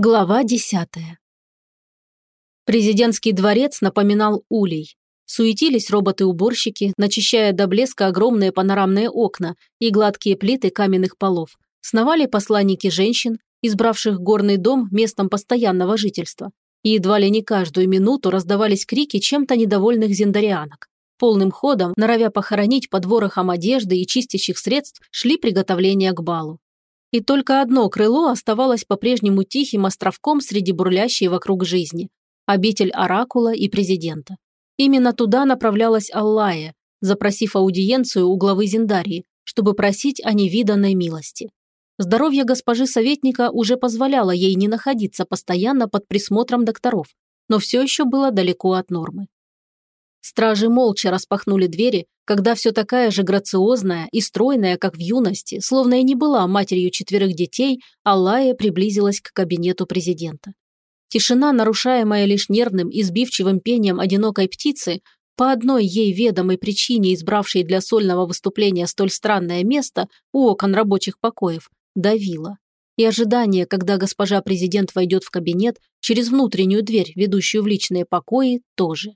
Глава десятая. Президентский дворец напоминал улей. Суетились роботы-уборщики, начищая до блеска огромные панорамные окна и гладкие плиты каменных полов. Сновали посланники женщин, избравших горный дом местом постоянного жительства. И едва ли не каждую минуту раздавались крики чем-то недовольных зендарианок. Полным ходом, норовя похоронить под ворохом одежды и чистящих средств, шли приготовления к балу. И только одно крыло оставалось по-прежнему тихим островком среди бурлящей вокруг жизни – обитель Оракула и президента. Именно туда направлялась Аллая, запросив аудиенцию у главы Зиндарии, чтобы просить о невиданной милости. Здоровье госпожи советника уже позволяло ей не находиться постоянно под присмотром докторов, но все еще было далеко от нормы. Стражи молча распахнули двери, когда все такая же грациозная и стройная, как в юности, словно и не была матерью четверых детей, Аллая приблизилась к кабинету президента. Тишина, нарушаемая лишь нервным и сбивчивым пением одинокой птицы, по одной ей ведомой причине избравшей для сольного выступления столь странное место у окон рабочих покоев, давила. И ожидание, когда госпожа президент войдет в кабинет через внутреннюю дверь, ведущую в личные покои, тоже.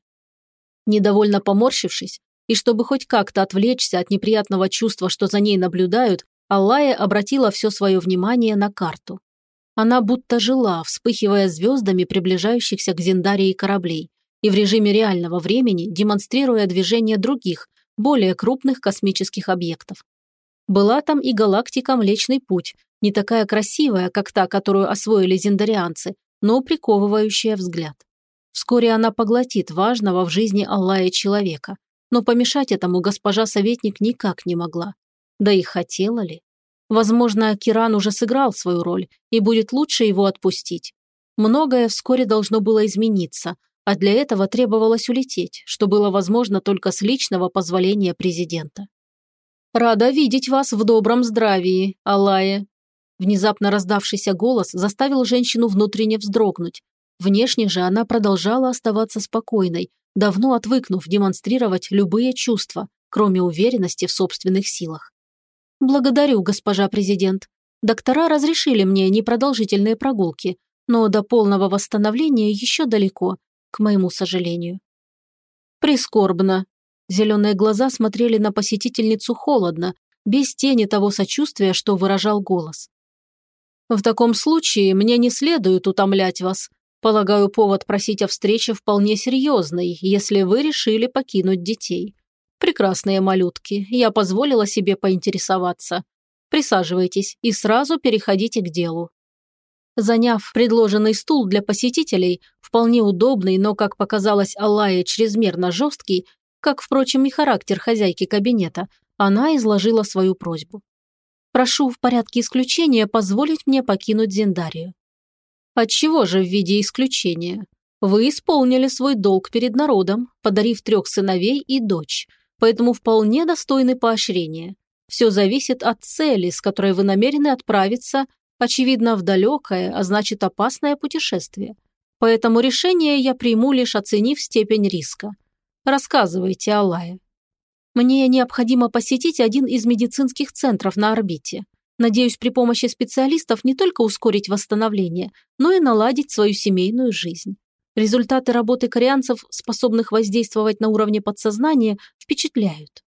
Недовольно поморщившись, и чтобы хоть как-то отвлечься от неприятного чувства, что за ней наблюдают, Аллая обратила все свое внимание на карту. Она будто жила, вспыхивая звездами приближающихся к Зендарии кораблей и в режиме реального времени демонстрируя движение других, более крупных космических объектов. Была там и галактика Млечный Путь, не такая красивая, как та, которую освоили зендарианцы, но приковывающая взгляд. Вскоре она поглотит важного в жизни Аллая человека, но помешать этому госпожа советник никак не могла. Да и хотела ли? Возможно, Киран уже сыграл свою роль, и будет лучше его отпустить. Многое вскоре должно было измениться, а для этого требовалось улететь, что было возможно только с личного позволения президента. «Рада видеть вас в добром здравии, Алая». Внезапно раздавшийся голос заставил женщину внутренне вздрогнуть, Внешне же она продолжала оставаться спокойной, давно отвыкнув демонстрировать любые чувства, кроме уверенности в собственных силах. «Благодарю, госпожа президент. Доктора разрешили мне непродолжительные прогулки, но до полного восстановления еще далеко, к моему сожалению». «Прискорбно». Зеленые глаза смотрели на посетительницу холодно, без тени того сочувствия, что выражал голос. «В таком случае мне не следует утомлять вас, Полагаю, повод просить о встрече вполне серьезный, если вы решили покинуть детей. Прекрасные малютки, я позволила себе поинтересоваться. Присаживайтесь и сразу переходите к делу. Заняв предложенный стул для посетителей, вполне удобный, но, как показалось Аллае, чрезмерно жесткий, как, впрочем, и характер хозяйки кабинета, она изложила свою просьбу. «Прошу в порядке исключения позволить мне покинуть Зендарию. Отчего же в виде исключения? Вы исполнили свой долг перед народом, подарив трех сыновей и дочь, поэтому вполне достойны поощрения. Все зависит от цели, с которой вы намерены отправиться, очевидно, в далекое, а значит опасное путешествие. Поэтому решение я приму, лишь оценив степень риска. Рассказывайте, Аллая. Мне необходимо посетить один из медицинских центров на орбите. Надеюсь при помощи специалистов не только ускорить восстановление, но и наладить свою семейную жизнь. Результаты работы корианцев, способных воздействовать на уровне подсознания, впечатляют.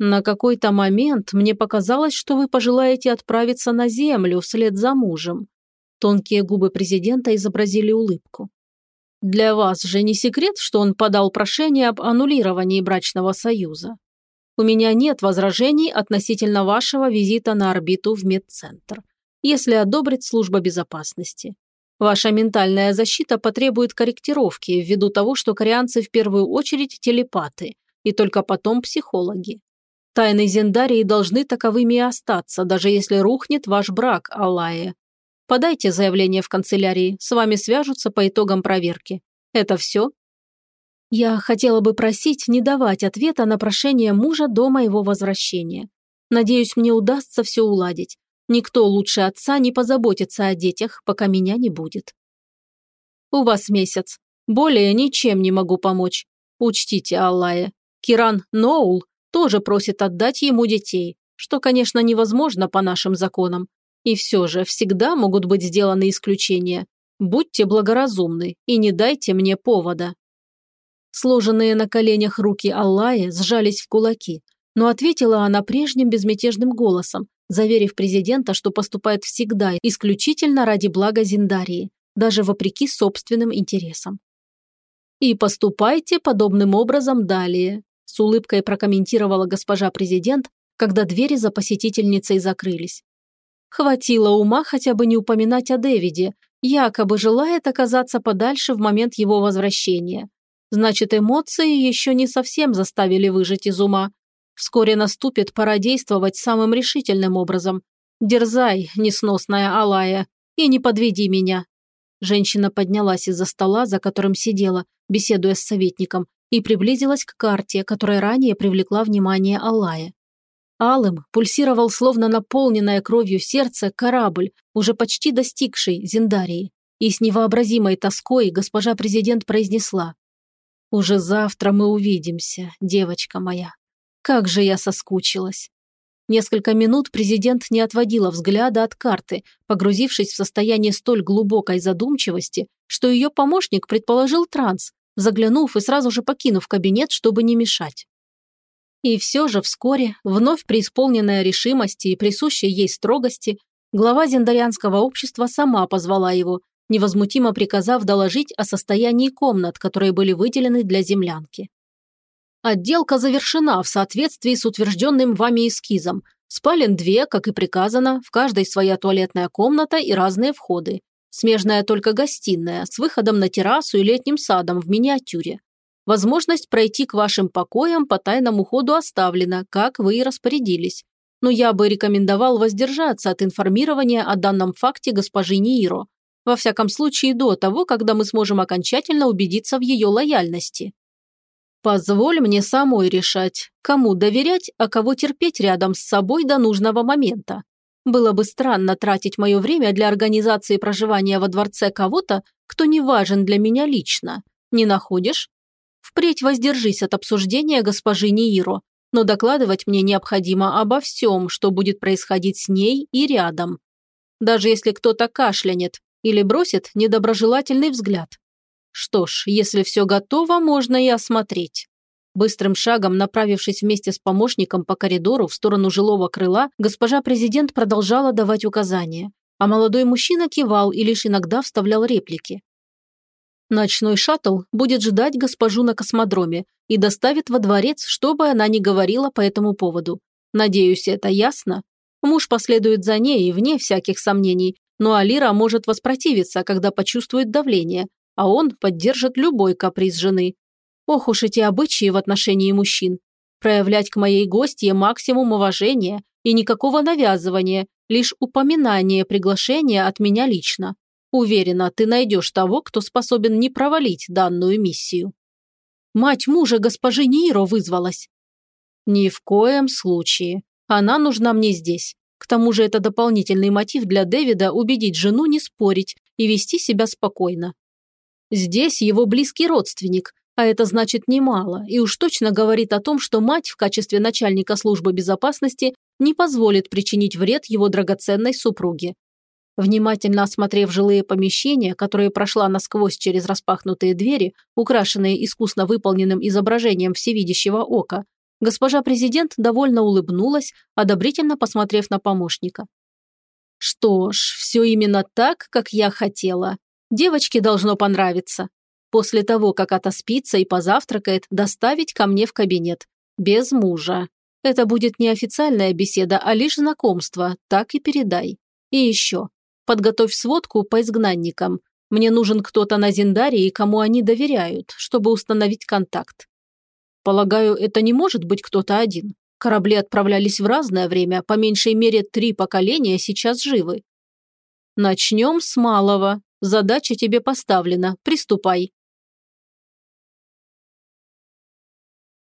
На какой-то момент мне показалось, что вы пожелаете отправиться на Землю вслед за мужем. Тонкие губы президента изобразили улыбку. Для вас же не секрет, что он подал прошение об аннулировании брачного союза. У меня нет возражений относительно вашего визита на орбиту в медцентр, если одобрит служба безопасности. Ваша ментальная защита потребует корректировки ввиду того, что корианцы в первую очередь телепаты и только потом психологи. Тайны Зендарии должны таковыми и остаться, даже если рухнет ваш брак, Аллая. Подайте заявление в канцелярии, с вами свяжутся по итогам проверки. Это все? Я хотела бы просить не давать ответа на прошение мужа до моего возвращения. Надеюсь, мне удастся все уладить. Никто лучше отца не позаботится о детях, пока меня не будет. У вас месяц. Более ничем не могу помочь. Учтите, Аллая. Киран Ноул тоже просит отдать ему детей, что, конечно, невозможно по нашим законам. И все же всегда могут быть сделаны исключения. Будьте благоразумны и не дайте мне повода. Сложенные на коленях руки Аллая сжались в кулаки, но ответила она прежним безмятежным голосом, заверив президента, что поступает всегда исключительно ради блага Зиндарии, даже вопреки собственным интересам. «И поступайте подобным образом далее», с улыбкой прокомментировала госпожа президент, когда двери за посетительницей закрылись. Хватило ума хотя бы не упоминать о Дэвиде, якобы желает оказаться подальше в момент его возвращения. Значит, эмоции еще не совсем заставили выжить из ума. Вскоре наступит пора действовать самым решительным образом. Дерзай, несносная Алая, и не подведи меня. Женщина поднялась из-за стола, за которым сидела, беседуя с советником, и приблизилась к карте, которая ранее привлекла внимание Аллая. Алым пульсировал словно наполненное кровью сердце корабль, уже почти достигший Зиндарии. И с невообразимой тоской госпожа президент произнесла. «Уже завтра мы увидимся, девочка моя. Как же я соскучилась!» Несколько минут президент не отводила взгляда от карты, погрузившись в состояние столь глубокой задумчивости, что ее помощник предположил транс, заглянув и сразу же покинув кабинет, чтобы не мешать. И все же вскоре, вновь преисполненная решимости и присущей ей строгости, глава зендарянского общества сама позвала его, невозмутимо приказав доложить о состоянии комнат, которые были выделены для землянки. Отделка завершена в соответствии с утвержденным вами эскизом. Спален две, как и приказано, в каждой своя туалетная комната и разные входы. Смежная только гостиная, с выходом на террасу и летним садом в миниатюре. Возможность пройти к вашим покоям по тайному ходу оставлена, как вы и распорядились. Но я бы рекомендовал воздержаться от информирования о данном факте госпожи Нииро. Во всяком случае, до того, когда мы сможем окончательно убедиться в ее лояльности. Позволь мне самой решать, кому доверять, а кого терпеть рядом с собой до нужного момента. Было бы странно тратить мое время для организации проживания во дворце кого-то, кто не важен для меня лично. Не находишь? Впредь воздержись от обсуждения госпожи Нииро, но докладывать мне необходимо обо всем, что будет происходить с ней и рядом. Даже если кто-то кашлянет или бросит недоброжелательный взгляд. Что ж, если все готово, можно и осмотреть. Быстрым шагом, направившись вместе с помощником по коридору в сторону жилого крыла, госпожа президент продолжала давать указания, а молодой мужчина кивал и лишь иногда вставлял реплики. Ночной шаттл будет ждать госпожу на космодроме и доставит во дворец, что бы она ни говорила по этому поводу. Надеюсь, это ясно? Муж последует за ней, вне всяких сомнений, но Алира может воспротивиться, когда почувствует давление, а он поддержит любой каприз жены. Ох уж эти обычаи в отношении мужчин. Проявлять к моей гостье максимум уважения и никакого навязывания, лишь упоминание приглашения от меня лично. Уверена, ты найдешь того, кто способен не провалить данную миссию. Мать мужа госпожи Ниро вызвалась. Ни в коем случае. Она нужна мне здесь. К тому же это дополнительный мотив для Дэвида убедить жену не спорить и вести себя спокойно. Здесь его близкий родственник, а это значит немало, и уж точно говорит о том, что мать в качестве начальника службы безопасности не позволит причинить вред его драгоценной супруге. Внимательно осмотрев жилые помещения, которые прошла насквозь через распахнутые двери, украшенные искусно выполненным изображением всевидящего ока, госпожа президент довольно улыбнулась, одобрительно посмотрев на помощника. «Что ж, все именно так, как я хотела. Девочке должно понравиться. После того, как отоспится и позавтракает, доставить ко мне в кабинет. Без мужа. Это будет не официальная беседа, а лишь знакомство, так и передай. И еще. Подготовь сводку по изгнанникам. Мне нужен кто-то на Зиндарии, кому они доверяют, чтобы установить контакт. Полагаю, это не может быть кто-то один. Корабли отправлялись в разное время, по меньшей мере три поколения сейчас живы. Начнем с малого. Задача тебе поставлена. Приступай.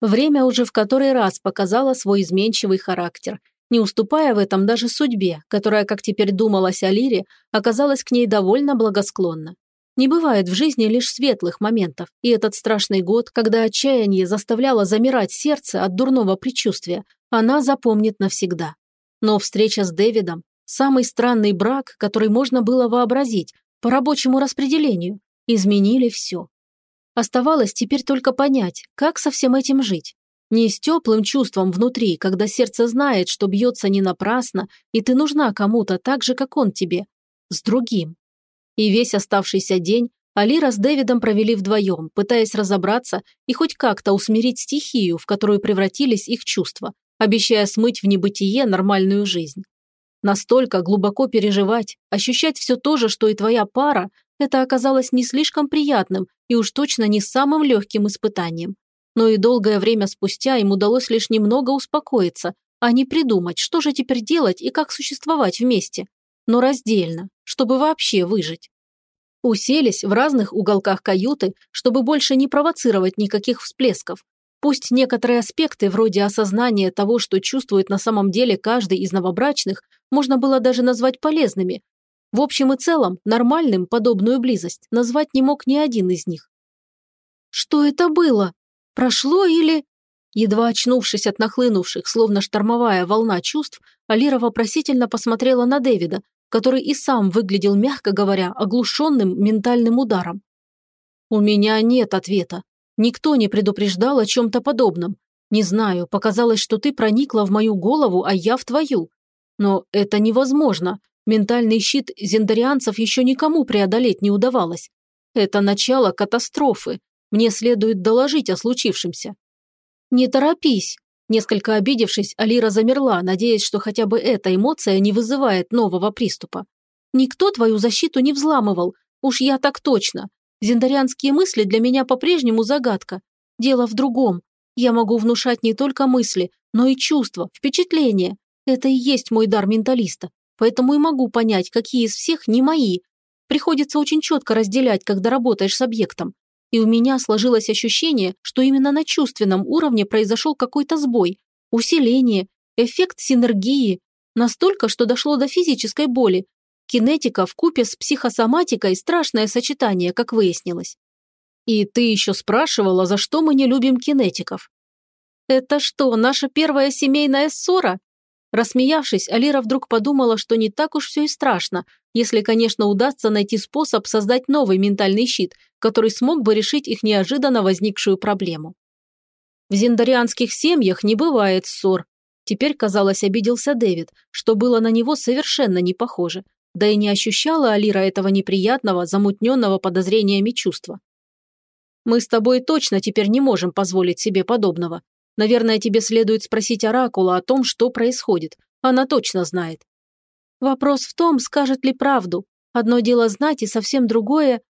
Время уже в который раз показало свой изменчивый характер, не уступая в этом даже судьбе, которая, как теперь думалось о Лире, оказалась к ней довольно благосклонна. Не бывает в жизни лишь светлых моментов, и этот страшный год, когда отчаяние заставляло замирать сердце от дурного предчувствия, она запомнит навсегда. Но встреча с Дэвидом, Самый странный брак, который можно было вообразить, по рабочему распределению, изменили все. Оставалось теперь только понять, как со всем этим жить. Не с теплым чувством внутри, когда сердце знает, что бьется не напрасно, и ты нужна кому-то так же, как он тебе. С другим. И весь оставшийся день Алира с Дэвидом провели вдвоем, пытаясь разобраться и хоть как-то усмирить стихию, в которую превратились их чувства, обещая смыть в небытие нормальную жизнь. Настолько глубоко переживать, ощущать все то же, что и твоя пара, это оказалось не слишком приятным и уж точно не самым легким испытанием но и долгое время спустя им удалось лишь немного успокоиться, а не придумать, что же теперь делать и как существовать вместе, но раздельно, чтобы вообще выжить. Уселись в разных уголках каюты, чтобы больше не провоцировать никаких всплесков. Пусть некоторые аспекты, вроде осознания того, что чувствует на самом деле каждый из новобрачных, можно было даже назвать полезными. В общем и целом, нормальным подобную близость назвать не мог ни один из них. «Что это было?» Прошло или... Едва очнувшись от нахлынувших, словно штормовая волна чувств, Алира вопросительно посмотрела на Дэвида, который и сам выглядел, мягко говоря, оглушенным ментальным ударом. «У меня нет ответа. Никто не предупреждал о чем-то подобном. Не знаю, показалось, что ты проникла в мою голову, а я в твою. Но это невозможно. Ментальный щит зендарианцев еще никому преодолеть не удавалось. Это начало катастрофы. Мне следует доложить о случившемся». «Не торопись», Несколько обидевшись, Алира замерла, надеясь, что хотя бы эта эмоция не вызывает нового приступа. «Никто твою защиту не взламывал. Уж я так точно. Зендарианские мысли для меня по-прежнему загадка. Дело в другом. Я могу внушать не только мысли, но и чувства, впечатления. Это и есть мой дар менталиста. Поэтому и могу понять, какие из всех не мои. Приходится очень четко разделять, когда работаешь с объектом и у меня сложилось ощущение, что именно на чувственном уровне произошел какой-то сбой, усиление, эффект синергии, настолько, что дошло до физической боли. Кинетика в купе с психосоматикой – страшное сочетание, как выяснилось. И ты еще спрашивала, за что мы не любим кинетиков. Это что, наша первая семейная ссора? Рассмеявшись, Алира вдруг подумала, что не так уж все и страшно, если, конечно, удастся найти способ создать новый ментальный щит, который смог бы решить их неожиданно возникшую проблему. В зендарианских семьях не бывает ссор. Теперь, казалось, обиделся Дэвид, что было на него совершенно не похоже, да и не ощущала Алира этого неприятного, замутненного подозрениями чувства. «Мы с тобой точно теперь не можем позволить себе подобного. Наверное, тебе следует спросить Оракула о том, что происходит. Она точно знает. Вопрос в том, скажет ли правду. Одно дело знать и совсем другое...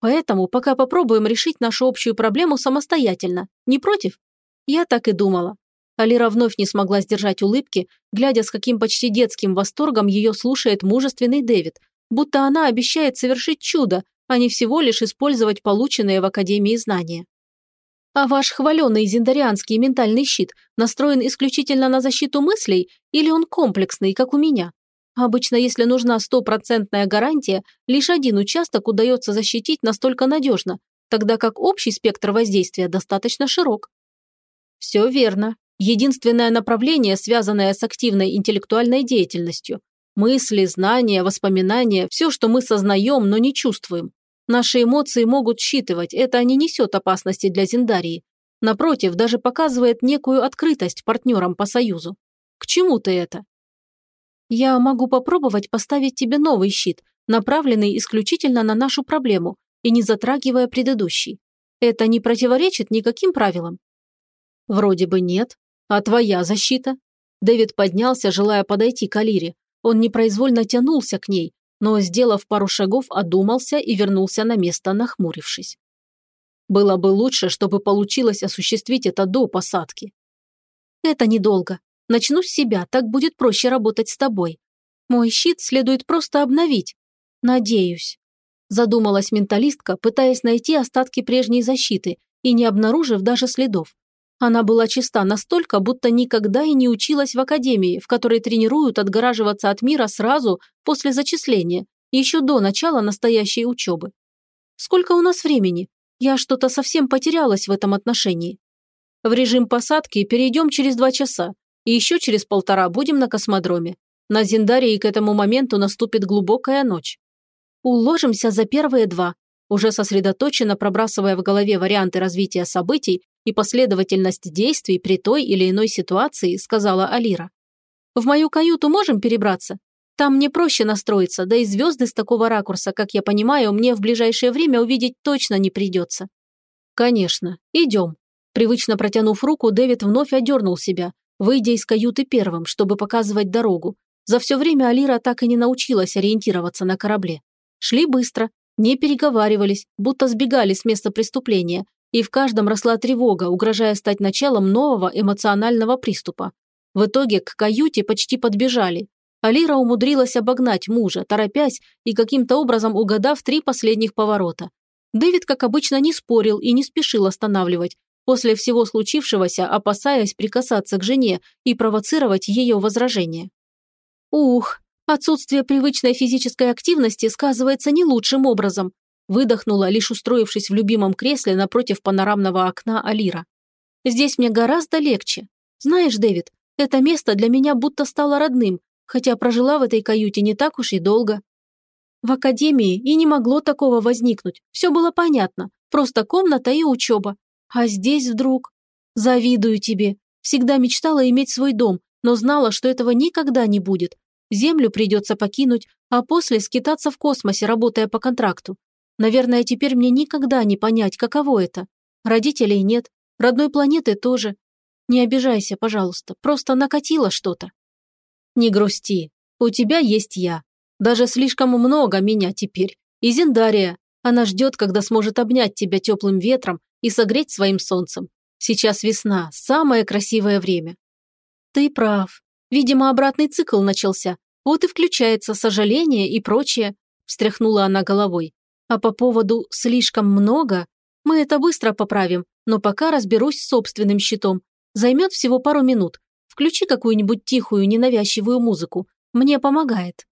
Поэтому пока попробуем решить нашу общую проблему самостоятельно. Не против? Я так и думала. Алира вновь не смогла сдержать улыбки, глядя, с каким почти детским восторгом ее слушает мужественный Дэвид, будто она обещает совершить чудо, а не всего лишь использовать полученные в Академии знания. А ваш хваленый зендарианский ментальный щит настроен исключительно на защиту мыслей или он комплексный, как у меня? Обычно, если нужна стопроцентная гарантия, лишь один участок удается защитить настолько надежно, тогда как общий спектр воздействия достаточно широк. Все верно. Единственное направление, связанное с активной интеллектуальной деятельностью. Мысли, знания, воспоминания – все, что мы сознаем, но не чувствуем. Наши эмоции могут считывать, это не несет опасности для Зиндарии. Напротив, даже показывает некую открытость партнерам по союзу. К чему ты это? Я могу попробовать поставить тебе новый щит, направленный исключительно на нашу проблему и не затрагивая предыдущий. Это не противоречит никаким правилам? Вроде бы нет. А твоя защита? Дэвид поднялся, желая подойти к Алире. Он непроизвольно тянулся к ней, но, сделав пару шагов, одумался и вернулся на место, нахмурившись. Было бы лучше, чтобы получилось осуществить это до посадки. Это недолго. Начну с себя, так будет проще работать с тобой. Мой щит следует просто обновить. Надеюсь. Задумалась менталистка, пытаясь найти остатки прежней защиты и не обнаружив даже следов. Она была чиста настолько, будто никогда и не училась в академии, в которой тренируют отгораживаться от мира сразу после зачисления, еще до начала настоящей учебы. Сколько у нас времени? Я что-то совсем потерялась в этом отношении. В режим посадки перейдем через два часа, и еще через полтора будем на космодроме. На Зиндарии к этому моменту наступит глубокая ночь. Уложимся за первые два, уже сосредоточенно пробрасывая в голове варианты развития событий и последовательность действий при той или иной ситуации, сказала Алира. «В мою каюту можем перебраться? Там мне проще настроиться, да и звезды с такого ракурса, как я понимаю, мне в ближайшее время увидеть точно не придется». «Конечно, идем». Привычно протянув руку, Дэвид вновь одернул себя, выйдя из каюты первым, чтобы показывать дорогу. За все время Алира так и не научилась ориентироваться на корабле. Шли быстро, не переговаривались, будто сбегали с места преступления, и в каждом росла тревога, угрожая стать началом нового эмоционального приступа. В итоге к каюте почти подбежали. Алира умудрилась обогнать мужа, торопясь и каким-то образом угадав три последних поворота. Дэвид, как обычно, не спорил и не спешил останавливать, после всего случившегося опасаясь прикасаться к жене и провоцировать ее возражения. «Ух, отсутствие привычной физической активности сказывается не лучшим образом», выдохнула, лишь устроившись в любимом кресле напротив панорамного окна Алира. «Здесь мне гораздо легче. Знаешь, Дэвид, это место для меня будто стало родным, хотя прожила в этой каюте не так уж и долго. В академии и не могло такого возникнуть, все было понятно, просто комната и учеба. А здесь вдруг... Завидую тебе. Всегда мечтала иметь свой дом, но знала, что этого никогда не будет. Землю придется покинуть, а после скитаться в космосе, работая по контракту. Наверное, теперь мне никогда не понять, каково это. Родителей нет, родной планеты тоже. Не обижайся, пожалуйста, просто накатило что-то. Не грусти. У тебя есть я. Даже слишком много меня теперь. И Зиндария. Она ждет, когда сможет обнять тебя теплым ветром и согреть своим солнцем. Сейчас весна, самое красивое время. Ты прав. Видимо, обратный цикл начался. Вот и включается сожаление и прочее. Встряхнула она головой. А по поводу «слишком много» мы это быстро поправим, но пока разберусь с собственным щитом. Займет всего пару минут. Включи какую-нибудь тихую, ненавязчивую музыку. Мне помогает».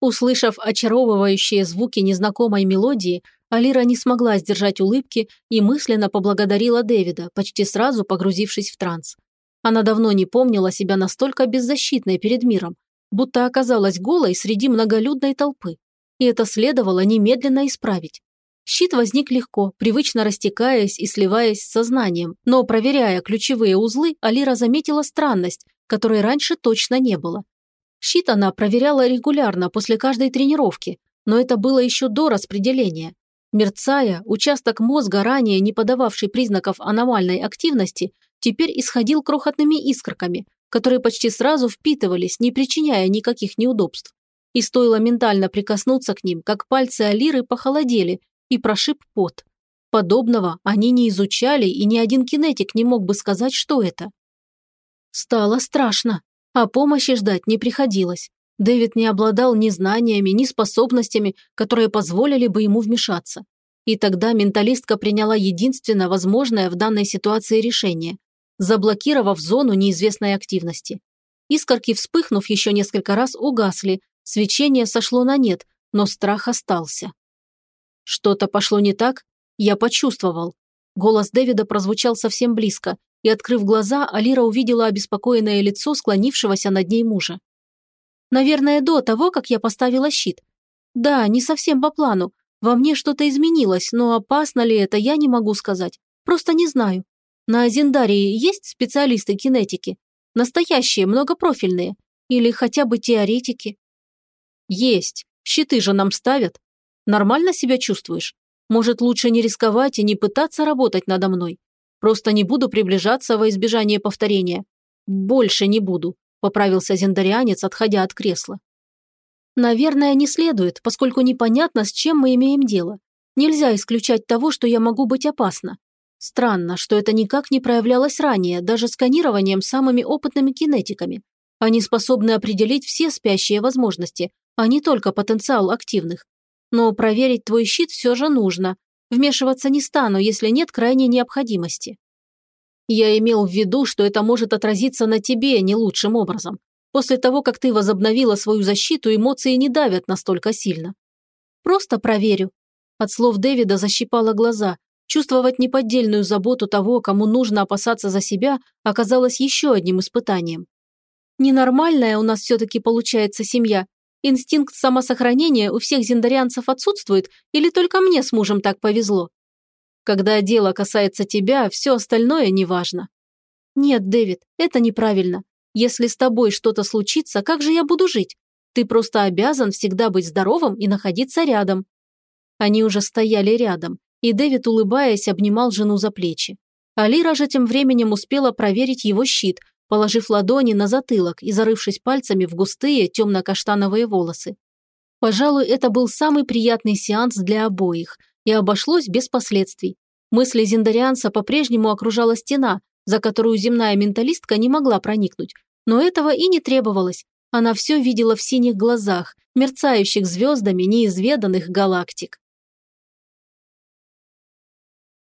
Услышав очаровывающие звуки незнакомой мелодии, Алира не смогла сдержать улыбки и мысленно поблагодарила Дэвида, почти сразу погрузившись в транс. Она давно не помнила себя настолько беззащитной перед миром, будто оказалась голой среди многолюдной толпы. И это следовало немедленно исправить. Щит возник легко, привычно растекаясь и сливаясь с сознанием, но, проверяя ключевые узлы, Алира заметила странность, которой раньше точно не было. Щит она проверяла регулярно после каждой тренировки, но это было еще до распределения. Мерцая, участок мозга, ранее не подававший признаков аномальной активности, теперь исходил крохотными искорками, которые почти сразу впитывались, не причиняя никаких неудобств. И стоило ментально прикоснуться к ним, как пальцы Алиры похолодели и прошиб пот. Подобного они не изучали, и ни один кинетик не мог бы сказать, что это. Стало страшно, а помощи ждать не приходилось. Дэвид не обладал ни знаниями, ни способностями, которые позволили бы ему вмешаться. И тогда менталистка приняла единственно возможное в данной ситуации решение, заблокировав зону неизвестной активности. Искорки, вспыхнув еще несколько раз, угасли, свечение сошло на нет, но страх остался. Что-то пошло не так? Я почувствовал. Голос Дэвида прозвучал совсем близко, и, открыв глаза, Алира увидела обеспокоенное лицо склонившегося над ней мужа. «Наверное, до того, как я поставила щит. Да, не совсем по плану. Во мне что-то изменилось, но опасно ли это, я не могу сказать. Просто не знаю. На Азендарии есть специалисты кинетики? Настоящие, многопрофильные? Или хотя бы теоретики?» «Есть. Щиты же нам ставят. Нормально себя чувствуешь? Может, лучше не рисковать и не пытаться работать надо мной? Просто не буду приближаться во избежание повторения. Больше не буду», – поправился зендарианец, отходя от кресла. «Наверное, не следует, поскольку непонятно, с чем мы имеем дело. Нельзя исключать того, что я могу быть опасна. Странно, что это никак не проявлялось ранее, даже сканированием самыми опытными кинетиками. Они способны определить все спящие возможности, а не только потенциал активных. Но проверить твой щит все же нужно. Вмешиваться не стану, если нет крайней необходимости. Я имел в виду, что это может отразиться на тебе не лучшим образом. После того, как ты возобновила свою защиту, эмоции не давят настолько сильно. Просто проверю. От слов Дэвида защипала глаза. Чувствовать неподдельную заботу того, кому нужно опасаться за себя, оказалось еще одним испытанием. Ненормальная у нас все-таки получается семья. Инстинкт самосохранения у всех зиндарианцев отсутствует или только мне с мужем так повезло? Когда дело касается тебя, все остальное неважно. Нет, Дэвид, это неправильно. Если с тобой что-то случится, как же я буду жить? Ты просто обязан всегда быть здоровым и находиться рядом. Они уже стояли рядом, и Дэвид, улыбаясь, обнимал жену за плечи. Алира же тем временем успела проверить его щит, положив ладони на затылок и зарывшись пальцами в густые темно-каштановые волосы. Пожалуй, это был самый приятный сеанс для обоих, и обошлось без последствий. Мысли зиндарианца по-прежнему окружала стена, за которую земная менталистка не могла проникнуть, но этого и не требовалось. Она все видела в синих глазах, мерцающих звездами неизведанных галактик.